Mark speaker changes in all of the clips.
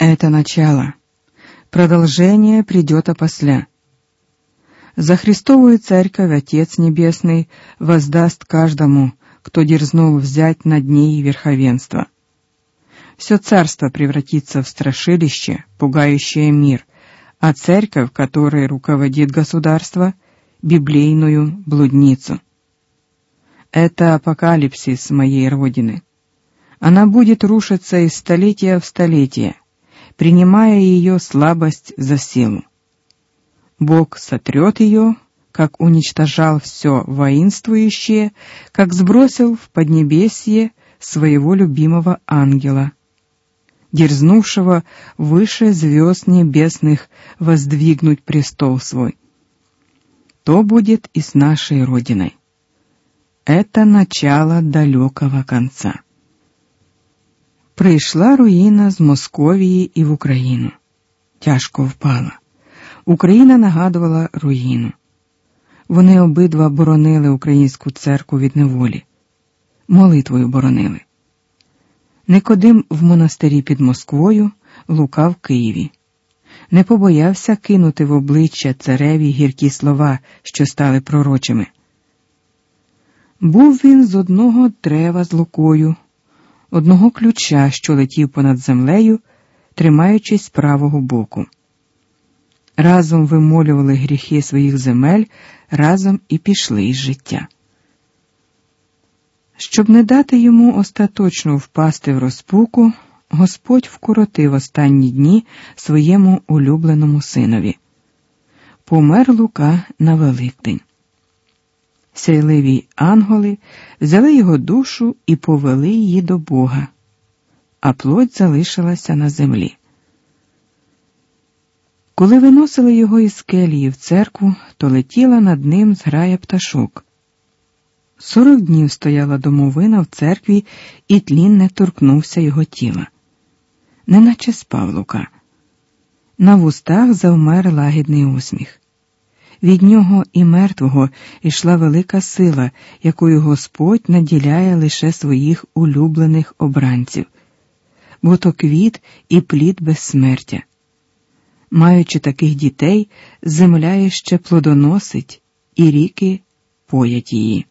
Speaker 1: Это начало. Продолжение придет опосля. За Христовую Церковь Отец Небесный воздаст каждому, кто дерзнул взять над ней верховенство. Все царство превратится в страшилище, пугающее мир, а церковь, которой руководит государство, библейную блудницу. Это апокалипсис моей родины. Она будет рушиться из столетия в столетие, принимая ее слабость за силу. Бог сотрет ее, как уничтожал все воинствующее, как сбросил в поднебесье своего любимого ангела, дерзнувшего выше звезд небесных воздвигнуть престол свой. То будет и с нашей Родиной. Это начало далекого конца. Прийшла руїна з Московії і в Україну. Тяжко впала. Україна нагадувала руїну. Вони обидва боронили українську церкву від неволі, молитвою боронили. Никодим в монастирі під Москвою, Лука в Києві. Не побоявся кинути в обличчя цареві гіркі слова, що стали пророчими. Був він з одного дерева з лукою, одного ключа, що летів понад землею, тримаючись правого боку разом вимолювали гріхи своїх земель, разом і пішли із життя. Щоб не дати йому остаточно впасти в розпуку, Господь вкоротив останні дні своєму улюбленому синові. Помер Лука на Великдень. Сяйливі ангели взяли його душу і повели її до Бога, а плоть залишилася на землі. Коли виносили його із келії в церкву, то летіла над ним зграя пташок. Сорок днів стояла домовина в церкві, і тлін не торкнувся його тіла, неначе спав Лука. На вустах завмер лагідний усміх. Від нього і мертвого йшла велика сила, якою Господь наділяє лише своїх улюблених обранців, бо то квіт і плід безсмертя. Маючи таких дітей, земля ще плодоносить, і ріки поять її.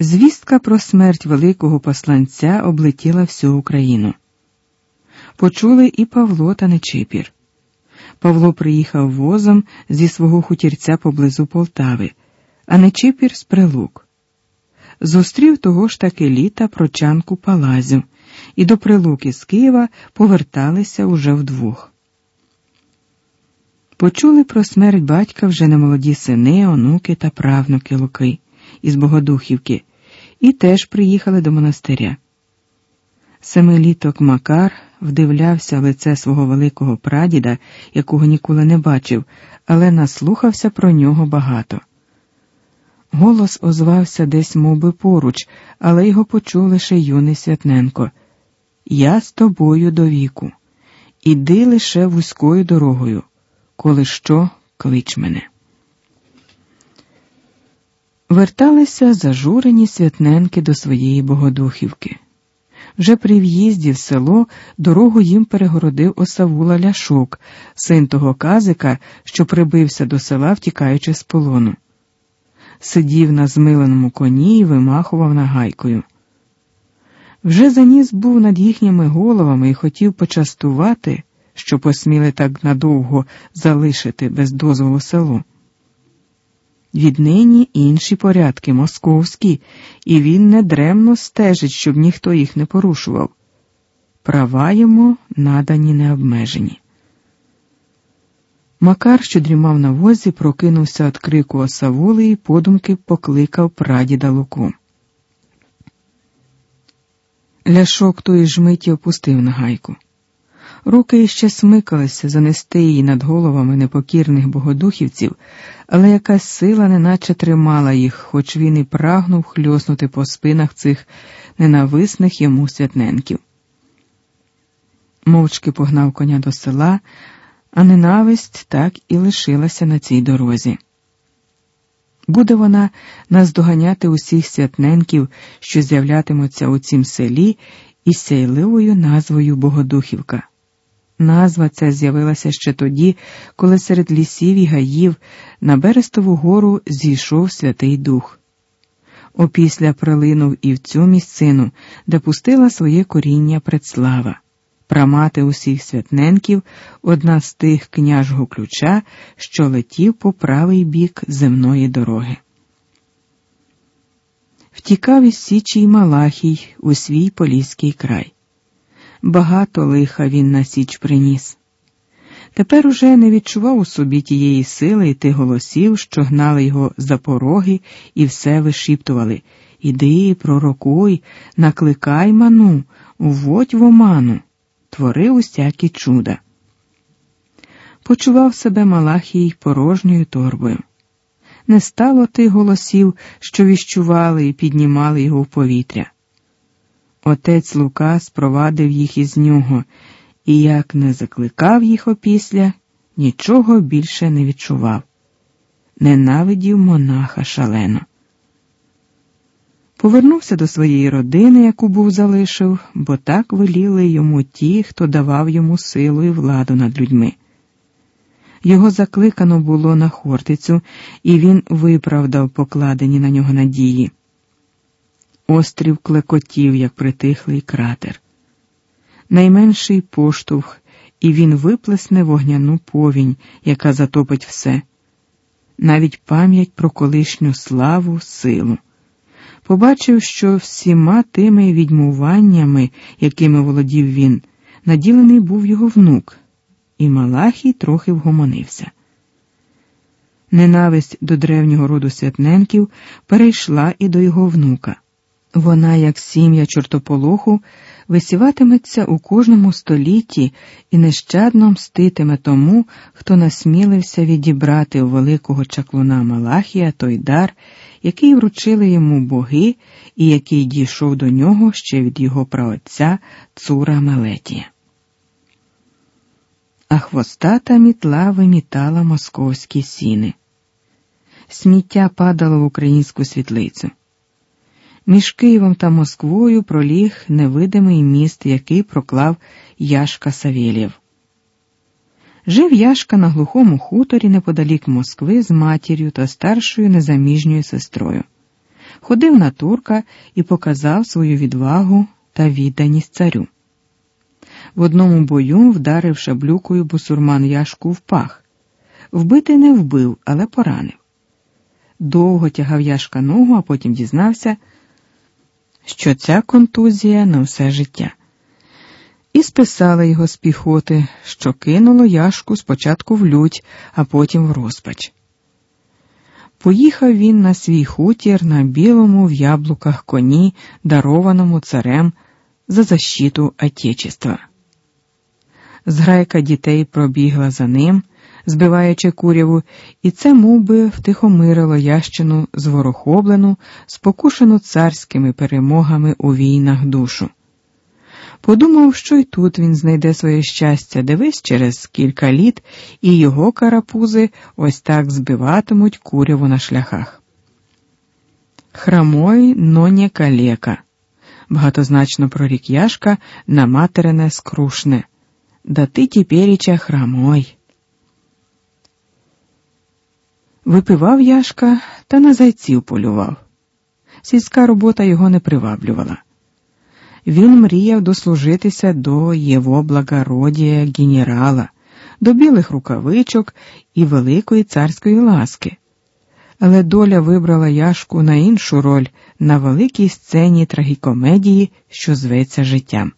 Speaker 1: Звістка про смерть великого посланця облетіла всю Україну. Почули і Павло та Нечипір. Павло приїхав возом зі свого хутірця поблизу Полтави, а Нечипір з прилук. Зустрів того ж таки літа прочанку Палазю і до прилуки з Києва поверталися уже вдвох. Почули про смерть батька вже немолоді сини, онуки та правнуки Луки із Богодухівки, і теж приїхали до монастиря. Семиліток Макар вдивлявся в лице свого великого прадіда, якого ніколи не бачив, але наслухався про нього багато. Голос озвався десь мов би, поруч, але його почув лише юний Святненко. Я з тобою до віку. Іди лише вузькою дорогою. Коли що, клич мене. Верталися зажурені святненки до своєї Богодухівки. Вже при в'їзді в село дорогу їм перегородив осавула ляшок, син того казика, що прибився до села, втікаючи з полону. Сидів на змиленому коні і вимахував нагайкою. Вже заніс був над їхніми головами і хотів почастувати, що посміли так надовго залишити без дозволу село. Віднині інші порядки московські, і він недремно стежить, щоб ніхто їх не порушував. Права йому надані необмежені. Макар, що дрімав на возі, прокинувся від крику осавули і подумки покликав прадіда Луку. Ляшок тої ж миті опустив на гайку. Руки іще смикалися занести її над головами непокірних богодухівців, але якась сила неначе тримала їх, хоч він і прагнув хльоснути по спинах цих ненависних йому святненків. Мовчки погнав коня до села, а ненависть так і лишилася на цій дорозі. Буде вона наздоганяти усіх святненків, що з'являтимуться у цім селі, із сяйливою назвою Богодухівка. Назва ця з'явилася ще тоді, коли серед лісів і гаїв на Берестову гору зійшов Святий Дух. Опісля прилинув і в цю місцину, де пустила своє коріння предслава, прамати усіх святненків, одна з тих княжого ключа, що летів по правий бік земної дороги. Втікав із Січі й Малахій у свій Поліський край. Багато лиха він на Січ приніс. Тепер уже не відчував у собі тієї сили і тих голосів, що гнали його за пороги і все вишіптували Іди, пророкуй, накликай ману, вводь в оману, твори усякі чуда. Почував себе Малахій порожньою торбою. Не стало тих голосів, що віщували і піднімали його в повітря. Отець Лука спровадив їх із нього, і як не закликав їх опісля, нічого більше не відчував. Ненавидів монаха шалено. Повернувся до своєї родини, яку був залишив, бо так веліли йому ті, хто давав йому силу і владу над людьми. Його закликано було на Хортицю, і він виправдав покладені на нього надії. Острів клекотів, як притихлий кратер. Найменший поштовх, і він виплесне вогняну повінь, яка затопить все, навіть пам'ять про колишню славу, силу. Побачив, що всіма тими відьмуваннями, якими володів він, наділений був його внук, і Малахій трохи вгомонився. Ненависть до древнього роду святненків перейшла і до його внука. Вона, як сім'я чортополоху, висіватиметься у кожному столітті і нещадно мститиме тому, хто насмілився відібрати у великого чаклуна Малахія той дар, який вручили йому боги і який дійшов до нього ще від його праотця Цура Мелетія. А хвостата мітла вимітала московські сіни. Сміття падало в українську світлицю. Між Києвом та Москвою проліг невидимий міст, який проклав Яшка Савєлєв. Жив Яшка на глухому хуторі неподалік Москви з матір'ю та старшою незаміжньою сестрою. Ходив на турка і показав свою відвагу та відданість царю. В одному бою вдарив шаблюкою бусурман Яшку в пах. Вбити не вбив, але поранив. Довго тягав Яшка ногу, а потім дізнався що ця контузія на все життя. І списали його з піхоти, що кинуло яшку спочатку в лють, а потім в розпач. Поїхав він на свій хутір на білому в яблуках коні, дарованому царем за защиту Отечества. Зграйка дітей пробігла за ним, збиваючи куряву, і це мов би, втихомирило ящину зворохоблену, спокушену царськими перемогами у війнах душу. Подумав, що й тут він знайде своє щастя, дивись через кілька літ, і його карапузи ось так збиватимуть куряву на шляхах. Храмой, но не калека, багатозначно прорік Яшка на материне скрушне. Да ти тіперіча храмой. Випивав Яшка та на зайців полював. Сільська робота його не приваблювала. Він мріяв дослужитися до його благородія генерала, до білих рукавичок і великої царської ласки. Але доля вибрала Яшку на іншу роль на великій сцені трагікомедії, що зветься життям.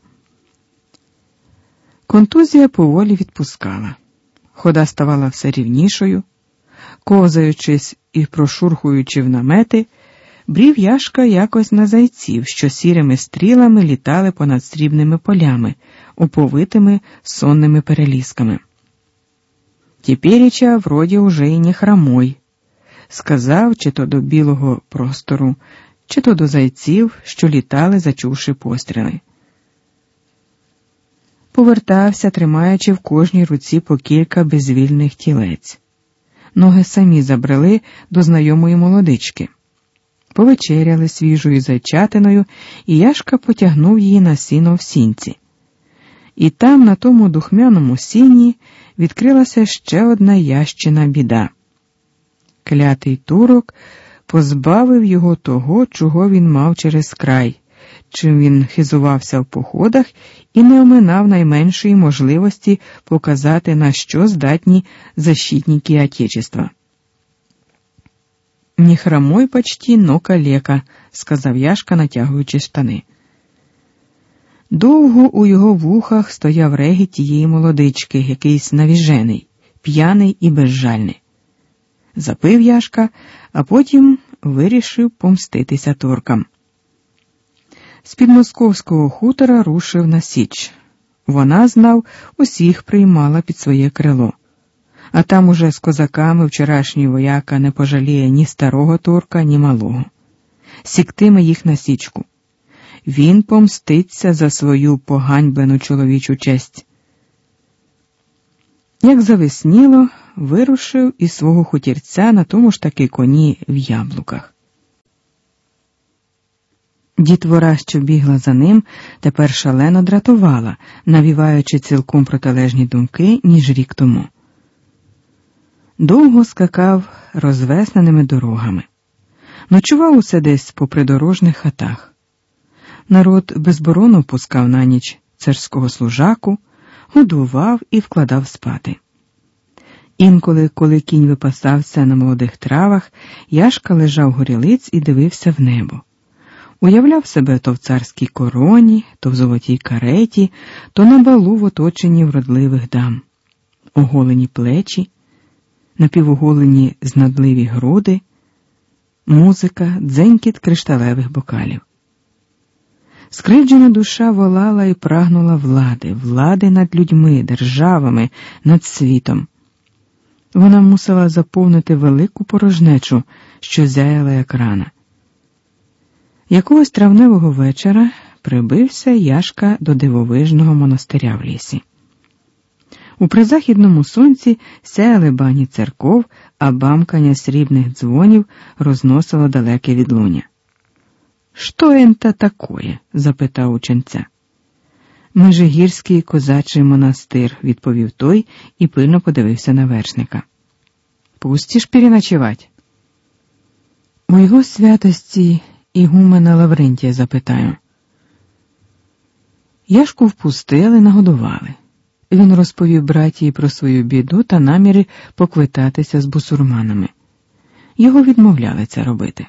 Speaker 1: Контузія поволі відпускала. Хода ставала все рівнішою ковзаючись і прошурхуючи в намети, брів Яшка якось на зайців, що сірими стрілами літали понад срібними полями, оповитими сонними перелісками. Тепіріча вроді уже й не храмой, сказав чи то до білого простору, чи то до зайців, що літали, зачувши постріли. Повертався, тримаючи в кожній руці по кілька безвільних тілець ноги самі забрели до знайомої молодички. Повечеряли свіжою зайчатиною, і Яшка потягнув її на сіно в сінці. І там, на тому духмяному сіні, відкрилася ще одна ящина біда. Клятий турок позбавив його того, чого він мав через край, чим він хизувався в походах і не оминав найменшої можливості показати, на що здатні защитники Отечества. «Не хромой почти, но калека», – сказав Яшка, натягуючи штани. Довго у його вухах стояв регіт тієї молодички, якийсь навіжений, п'яний і безжальний. Запив Яшка, а потім вирішив помститися туркам. З під московського хутора рушив на Січ. Вона знав, усіх приймала під своє крило. А там уже з козаками вчорашній вояка не пожаліє ні старого турка, ні малого. Сіктиме їх на січку. Він помститься за свою поганьблену чоловічу честь. Як завесніло, вирушив із свого хутірця на тому ж таки коні в яблуках. Дітвора, що бігла за ним, тепер шалено дратувала, навіваючи цілком протилежні думки, ніж рік тому. Довго скакав розвесненими дорогами, ночував усе десь по придорожних хатах. Народ безбороно пускав на ніч царського служаку, годував і вкладав спати. Інколи, коли кінь випасався на молодих травах, Яшка лежав горілиць і дивився в небо. Уявляв себе то в царській короні, то в золотій кареті, то на балу в оточенні вродливих дам, оголені плечі, напівоголені знадливі груди, музика, дзенькіт кришталевих бокалів. Скривджена душа волала і прагнула влади, влади над людьми, державами, над світом. Вона мусила заповнити велику порожнечу, що зяяла як рана. Якогось травневого вечора прибився Яшка до дивовижного монастиря в лісі. У призахідному сонці сяяли бані церков, а бамкання срібних дзвонів розносило далеке відлуння. Що ента такое? запитав ученця. Межигірський козачий монастир, відповів той і пильно подивився на вершника. Пустіш переночевать? У його святості ігумена Лаврентія запитаю. Яшку впустили, нагодували. Він розповів братії про свою біду та наміри поквитатися з бусурманами. Його відмовляли це робити.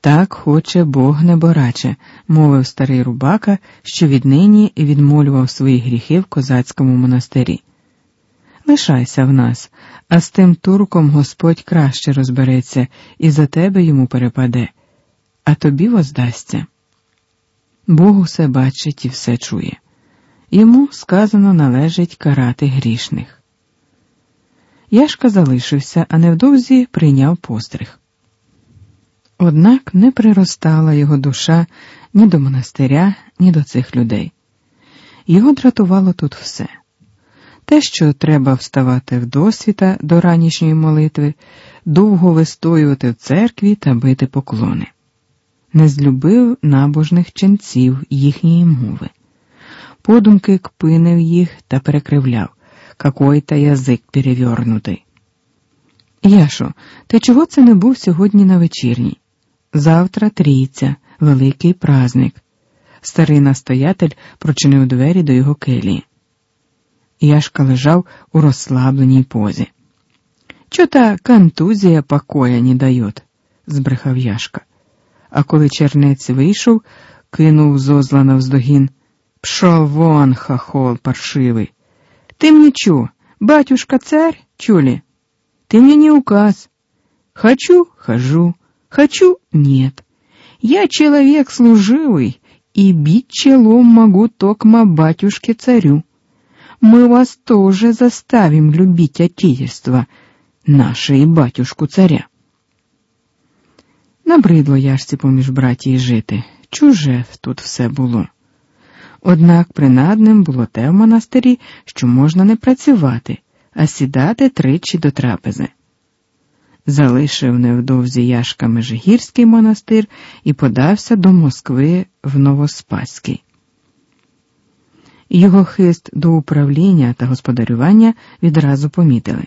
Speaker 1: Так хоче Бог небораче, мовив старий рубака, що віднині відмолював свої гріхи в козацькому монастирі. Лишайся в нас, а з тим турком Господь краще розбереться і за тебе йому перепаде, а тобі воздасться. Бог усе бачить і все чує. Йому сказано належить карати грішних. Яшка залишився, а невдовзі прийняв постриг. Однак не приростала його душа ні до монастиря, ні до цих людей. Його дратувало тут все те, що треба вставати в досвіта до ранішньої молитви, довго вистоювати в церкві та бити поклони. Не злюбив набожних ченців їхньої мови. Подумки кпинив їх та перекривляв, какой та язик перевернутий. Яшо, ти чого це не був сьогодні на вечірній? Завтра трійця, великий праздник. Старий настоятель прочинив двері до його келії. Яшка лежав у розслабленій позі. Чо та контузія покоя не дает, збрехав Яшка А коли чернець вийшов, кинув зозла навздогін. Пшов вон, хахол паршивий. Ты мне чё, батюшка царь, чули? Ты мне не указ. Хочу — хожу, хочу — нет. Я человек служивый, и бить челом могу токма батюшке-царю. Мы вас тоже заставим любить Отечество, наше и батюшку-царя. Набридло яшці поміж братії жити, чуже тут все було. Однак принадним було те в монастирі, що можна не працювати, а сідати тричі до трапези. Залишив невдовзі Яшка Межигірський монастир і подався до Москви в Новоспаський. Його хист до управління та господарювання відразу помітили.